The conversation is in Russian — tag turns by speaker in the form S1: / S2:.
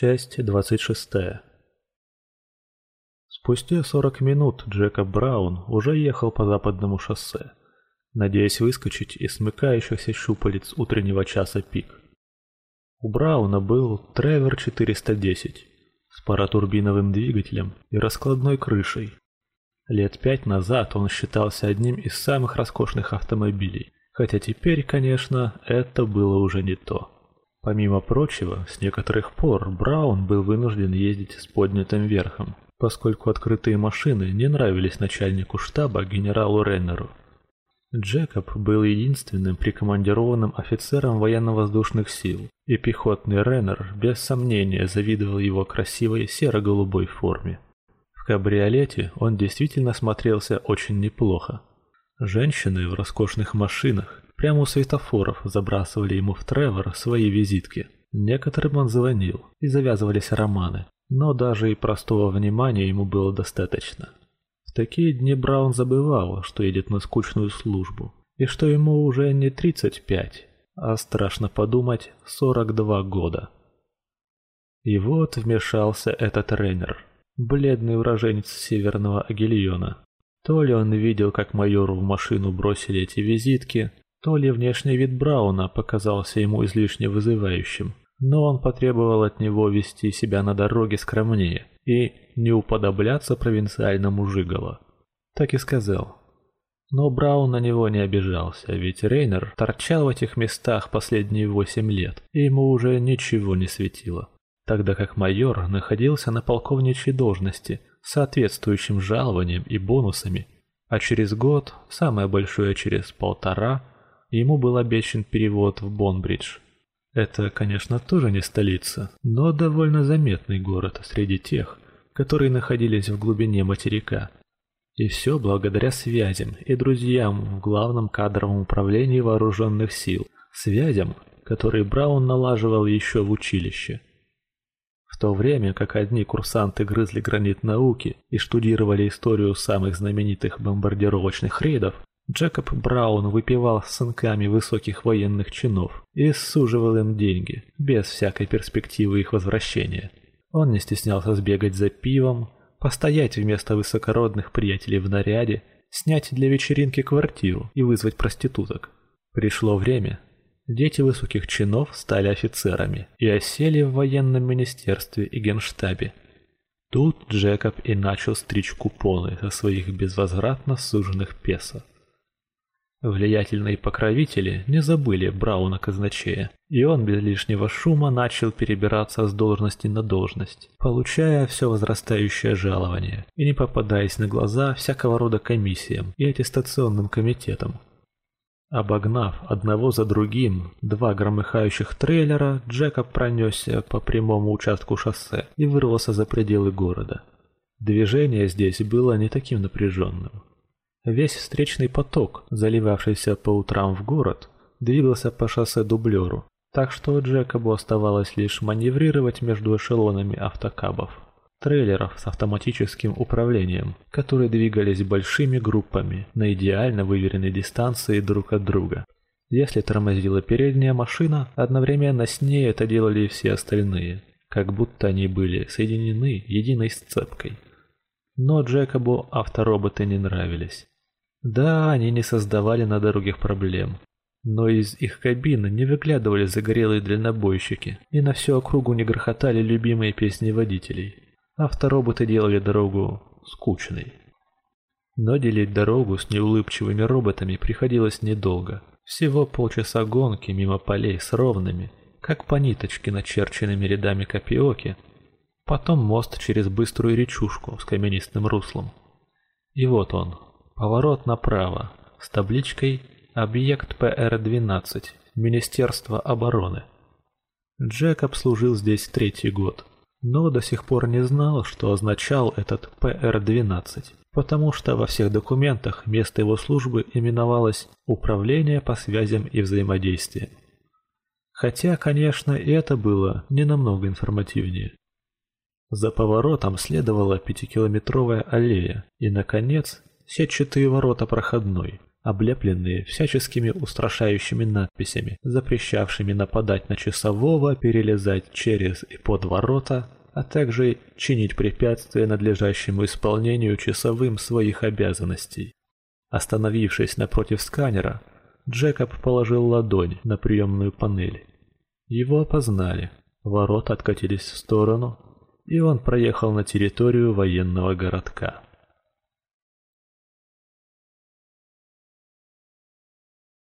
S1: Часть 26. Спустя 40 минут Джекоб Браун уже ехал по западному шоссе, надеясь выскочить из смыкающихся щупалец утреннего часа пик. У Брауна был Тревер 410 с паратурбиновым двигателем и раскладной крышей. Лет пять назад он считался одним из самых роскошных автомобилей, хотя теперь, конечно, это было уже не то. Помимо прочего, с некоторых пор Браун был вынужден ездить с поднятым верхом, поскольку открытые машины не нравились начальнику штаба генералу Реннеру. Джекоб был единственным прикомандированным офицером военно-воздушных сил, и пехотный Реннер без сомнения завидовал его красивой серо-голубой форме. В кабриолете он действительно смотрелся очень неплохо. Женщины в роскошных машинах Прямо у светофоров забрасывали ему в Тревор свои визитки. Некоторым он звонил, и завязывались романы. Но даже и простого внимания ему было достаточно. В такие дни Браун забывал, что едет на скучную службу, и что ему уже не 35, а страшно подумать 42 года. И вот вмешался этот тренер, бледный уроженец северного Агильона. То ли он видел, как майору в машину бросили эти визитки, то ли внешний вид Брауна показался ему излишне вызывающим, но он потребовал от него вести себя на дороге скромнее и не уподобляться провинциальному жиголо. Так и сказал. Но Браун на него не обижался, ведь Рейнер торчал в этих местах последние восемь лет, и ему уже ничего не светило. Тогда как майор находился на полковничьей должности, соответствующим жалованием и бонусами, а через год, самое большое через полтора, ему был обещан перевод в Бонбридж. Это, конечно, тоже не столица, но довольно заметный город среди тех, которые находились в глубине материка. И все благодаря связям и друзьям в главном кадровом управлении вооруженных сил, связям, которые Браун налаживал еще в училище. В то время как одни курсанты грызли гранит науки и штудировали историю самых знаменитых бомбардировочных рейдов, Джекоб Браун выпивал с сынками высоких военных чинов и суживал им деньги, без всякой перспективы их возвращения. Он не стеснялся сбегать за пивом, постоять вместо высокородных приятелей в наряде, снять для вечеринки квартиру и вызвать проституток. Пришло время. Дети высоких чинов стали офицерами и осели в военном министерстве и генштабе. Тут Джекоб и начал стричь купоны со своих безвозвратно суженных песо. Влиятельные покровители не забыли Брауна казначея, и он без лишнего шума начал перебираться с должности на должность, получая все возрастающее жалование и не попадаясь на глаза всякого рода комиссиям и аттестационным комитетам. Обогнав одного за другим два громыхающих трейлера, Джекоб пронесся по прямому участку шоссе и вырвался за пределы города. Движение здесь было не таким напряженным. Весь встречный поток, заливавшийся по утрам в город, двигался по шоссе дублеру, так что Джекобу оставалось лишь маневрировать между эшелонами автокабов, трейлеров с автоматическим управлением, которые двигались большими группами на идеально выверенной дистанции друг от друга. Если тормозила передняя машина, одновременно с ней это делали и все остальные, как будто они были соединены единой сцепкой. Но Джекобу автороботы не нравились. Да, они не создавали на дорогах проблем, но из их кабины не выглядывали загорелые дальнобойщики, и на всю округу не грохотали любимые песни водителей. Автороботы делали дорогу скучной. Но делить дорогу с неулыбчивыми роботами приходилось недолго. Всего полчаса гонки мимо полей с ровными, как по ниточке начерченными рядами копиоки, потом мост через быструю речушку с каменистым руслом. И вот он, Поворот направо с табличкой «Объект ПР-12. Министерство обороны». Джекоб служил здесь третий год, но до сих пор не знал, что означал этот ПР-12, потому что во всех документах место его службы именовалось «Управление по связям и взаимодействиям». Хотя, конечно, и это было не намного информативнее. За поворотом следовала пятикилометровая аллея, и, наконец, сетчатые ворота проходной, облепленные всяческими устрашающими надписями, запрещавшими нападать на часового, перелезать через и под ворота, а также чинить препятствия надлежащему исполнению часовым своих обязанностей. Остановившись напротив сканера, Джекоб положил ладонь на приемную панель. Его опознали, ворота откатились в сторону, и он проехал на территорию военного городка.